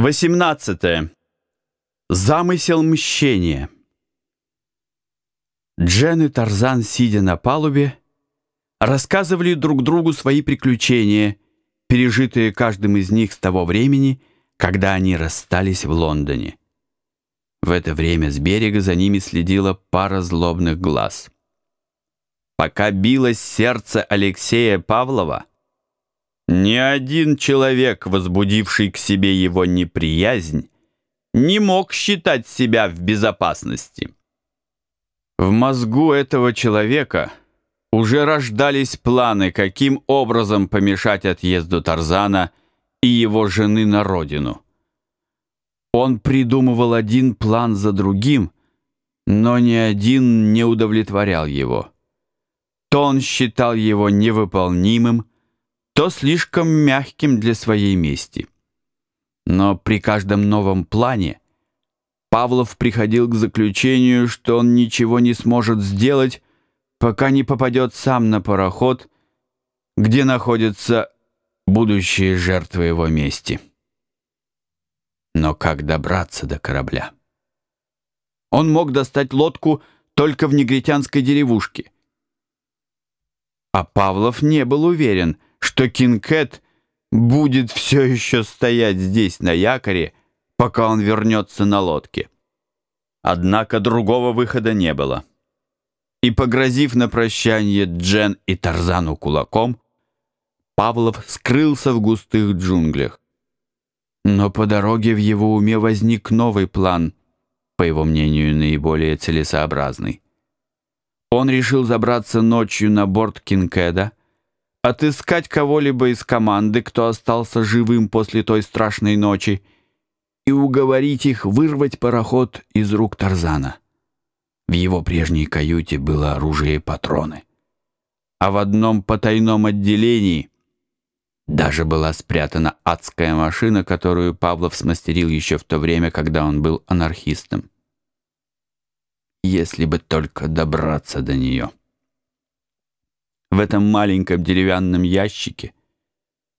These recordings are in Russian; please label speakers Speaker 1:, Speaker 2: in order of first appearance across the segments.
Speaker 1: 18. Замысел мщения. Джен и Тарзан, сидя на палубе, рассказывали друг другу свои приключения, пережитые каждым из них с того времени, когда они расстались в Лондоне. В это время с берега за ними следила пара злобных глаз. Пока билось сердце Алексея Павлова, ни один человек, возбудивший к себе его неприязнь, не мог считать себя в безопасности. В мозгу этого человека уже рождались планы, каким образом помешать отъезду Тарзана и его жены на родину. Он придумывал один план за другим, но ни один не удовлетворял его. То он считал его невыполнимым, то слишком мягким для своей мести. Но при каждом новом плане Павлов приходил к заключению, что он ничего не сможет сделать, пока не попадет сам на пароход, где находятся будущие жертвы его мести. Но как добраться до корабля? Он мог достать лодку только в негритянской деревушке. А Павлов не был уверен — что Кинкет будет все еще стоять здесь на якоре, пока он вернется на лодке. Однако другого выхода не было. И, погрозив на прощание Джен и Тарзану кулаком, Павлов скрылся в густых джунглях. Но по дороге в его уме возник новый план, по его мнению, наиболее целесообразный. Он решил забраться ночью на борт Кинкеда, отыскать кого-либо из команды, кто остался живым после той страшной ночи, и уговорить их вырвать пароход из рук Тарзана. В его прежней каюте было оружие и патроны. А в одном потайном отделении даже была спрятана адская машина, которую Павлов смастерил еще в то время, когда он был анархистом. Если бы только добраться до нее в этом маленьком деревянном ящике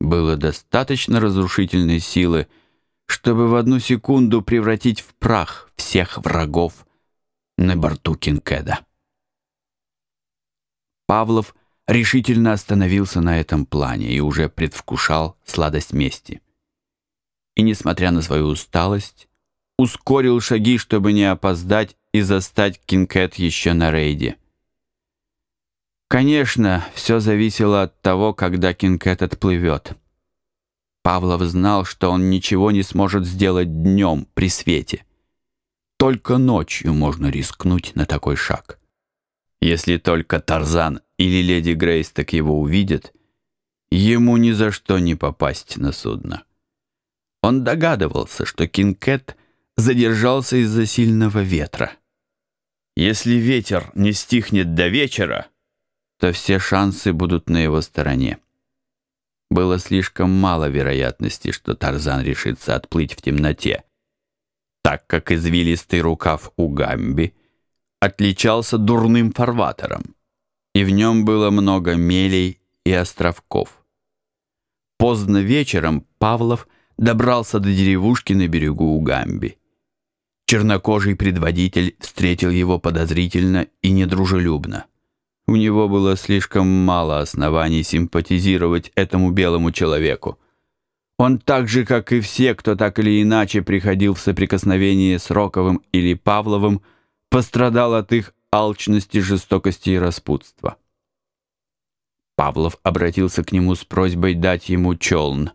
Speaker 1: было достаточно разрушительной силы, чтобы в одну секунду превратить в прах всех врагов на борту Кинкеда. Павлов решительно остановился на этом плане и уже предвкушал сладость мести. И, несмотря на свою усталость, ускорил шаги, чтобы не опоздать и застать Кинкет еще на рейде. Конечно, все зависело от того, когда Кинкет отплывет. Павлов знал, что он ничего не сможет сделать днем при свете. Только ночью можно рискнуть на такой шаг. Если только Тарзан или леди Грейс так его увидят, ему ни за что не попасть на судно. Он догадывался, что Кинкет задержался из-за сильного ветра. Если ветер не стихнет до вечера, то все шансы будут на его стороне. Было слишком мало вероятности, что Тарзан решится отплыть в темноте, так как извилистый рукав у Гамби отличался дурным фарватером, и в нем было много мелей и островков. Поздно вечером Павлов добрался до деревушки на берегу Угамби. Чернокожий предводитель встретил его подозрительно и недружелюбно. У него было слишком мало оснований симпатизировать этому белому человеку. Он так же, как и все, кто так или иначе приходил в соприкосновение с Роковым или Павловым, пострадал от их алчности, жестокости и распутства. Павлов обратился к нему с просьбой дать ему челн.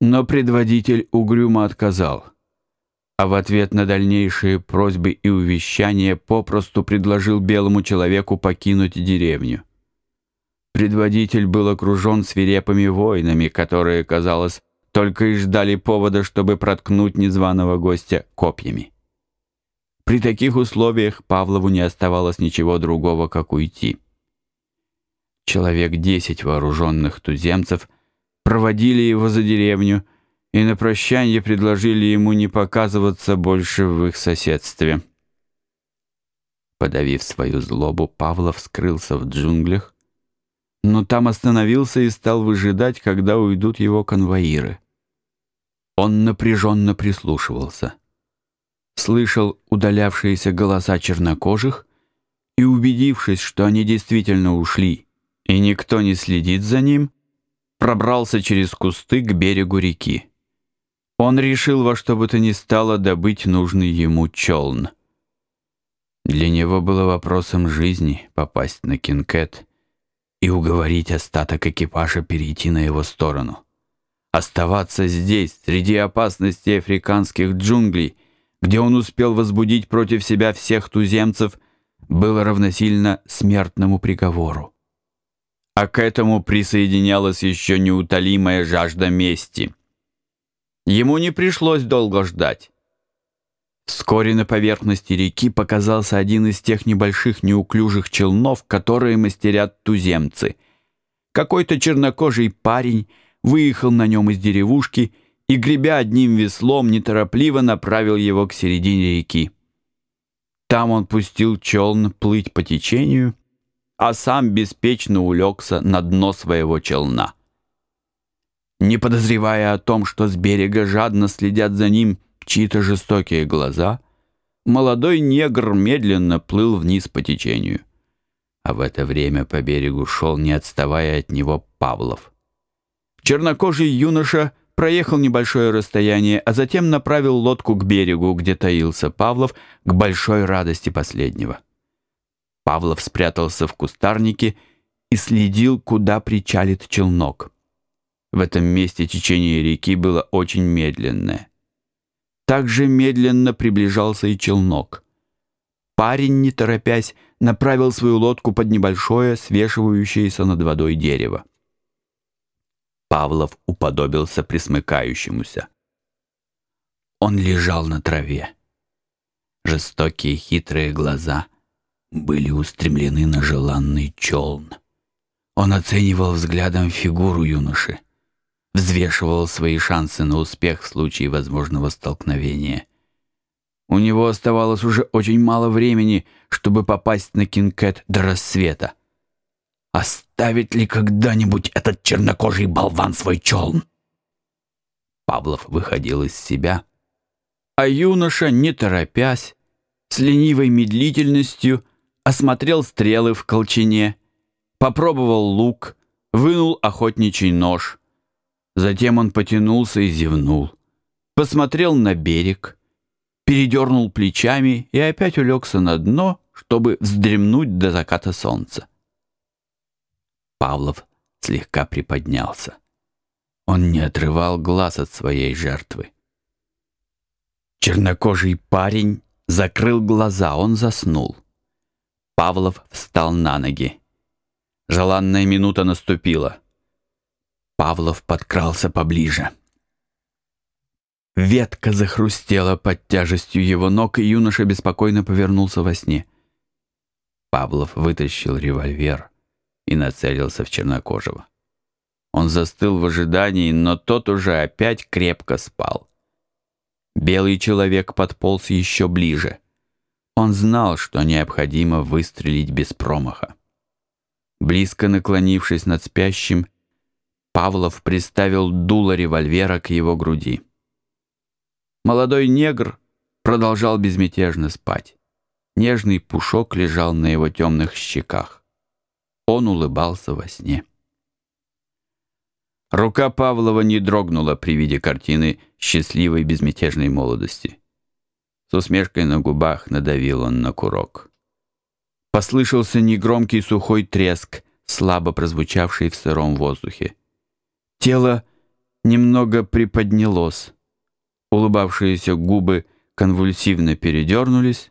Speaker 1: Но предводитель угрюмо отказал а в ответ на дальнейшие просьбы и увещания попросту предложил белому человеку покинуть деревню. Предводитель был окружен свирепыми воинами, которые, казалось, только и ждали повода, чтобы проткнуть незваного гостя копьями. При таких условиях Павлову не оставалось ничего другого, как уйти. Человек десять вооруженных туземцев проводили его за деревню, и на прощание предложили ему не показываться больше в их соседстве. Подавив свою злобу, Павлов скрылся в джунглях, но там остановился и стал выжидать, когда уйдут его конвоиры. Он напряженно прислушивался. Слышал удалявшиеся голоса чернокожих и, убедившись, что они действительно ушли и никто не следит за ним, пробрался через кусты к берегу реки. Он решил во что бы то ни стало добыть нужный ему челн. Для него было вопросом жизни попасть на Кинкет и уговорить остаток экипажа перейти на его сторону. Оставаться здесь, среди опасностей африканских джунглей, где он успел возбудить против себя всех туземцев, было равносильно смертному приговору. А к этому присоединялась еще неутолимая жажда мести. Ему не пришлось долго ждать. Вскоре на поверхности реки показался один из тех небольших неуклюжих челнов, которые мастерят туземцы. Какой-то чернокожий парень выехал на нем из деревушки и, гребя одним веслом, неторопливо направил его к середине реки. Там он пустил челн плыть по течению, а сам беспечно улегся на дно своего челна. Не подозревая о том, что с берега жадно следят за ним чьи-то жестокие глаза, молодой негр медленно плыл вниз по течению. А в это время по берегу шел, не отставая от него, Павлов. Чернокожий юноша проехал небольшое расстояние, а затем направил лодку к берегу, где таился Павлов, к большой радости последнего. Павлов спрятался в кустарнике и следил, куда причалит челнок. В этом месте течение реки было очень медленное. Также медленно приближался и челнок. Парень, не торопясь, направил свою лодку под небольшое, свешивающееся над водой дерево. Павлов уподобился присмыкающемуся. Он лежал на траве. Жестокие хитрые глаза были устремлены на желанный челн. Он оценивал взглядом фигуру юноши, взвешивал свои шансы на успех в случае возможного столкновения. У него оставалось уже очень мало времени, чтобы попасть на Кинкет до рассвета. Оставит ли когда-нибудь этот чернокожий болван свой челн? Павлов выходил из себя, а юноша, не торопясь, с ленивой медлительностью осмотрел стрелы в колчине, попробовал лук, вынул охотничий нож. Затем он потянулся и зевнул, посмотрел на берег, передернул плечами и опять улегся на дно, чтобы вздремнуть до заката солнца. Павлов слегка приподнялся. Он не отрывал глаз от своей жертвы. Чернокожий парень закрыл глаза, он заснул. Павлов встал на ноги. Желанная минута наступила. Павлов подкрался поближе. Ветка захрустела под тяжестью его ног, и юноша беспокойно повернулся во сне. Павлов вытащил револьвер и нацелился в чернокожего. Он застыл в ожидании, но тот уже опять крепко спал. Белый человек подполз еще ближе. Он знал, что необходимо выстрелить без промаха. Близко наклонившись над спящим, Павлов приставил дуло револьвера к его груди. Молодой негр продолжал безмятежно спать. Нежный пушок лежал на его темных щеках. Он улыбался во сне. Рука Павлова не дрогнула при виде картины счастливой безмятежной молодости. С усмешкой на губах надавил он на курок. Послышался негромкий сухой треск, слабо прозвучавший в сыром воздухе. Тело немного приподнялось. Улыбавшиеся губы конвульсивно передернулись,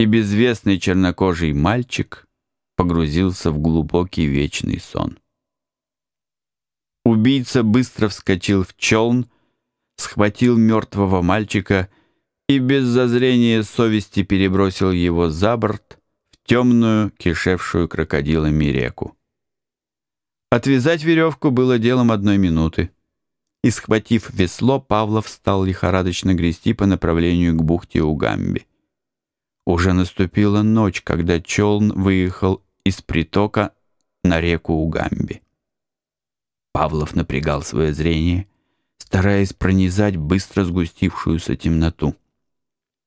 Speaker 1: и безвестный чернокожий мальчик — погрузился в глубокий вечный сон. Убийца быстро вскочил в челн, схватил мертвого мальчика и без зазрения совести перебросил его за борт в темную, кишевшую крокодилами реку. Отвязать веревку было делом одной минуты. И, схватив весло, Павлов стал лихорадочно грести по направлению к бухте Угамби. Уже наступила ночь, когда челн выехал из притока на реку Угамби. Павлов напрягал свое зрение, стараясь пронизать быстро сгустившуюся темноту.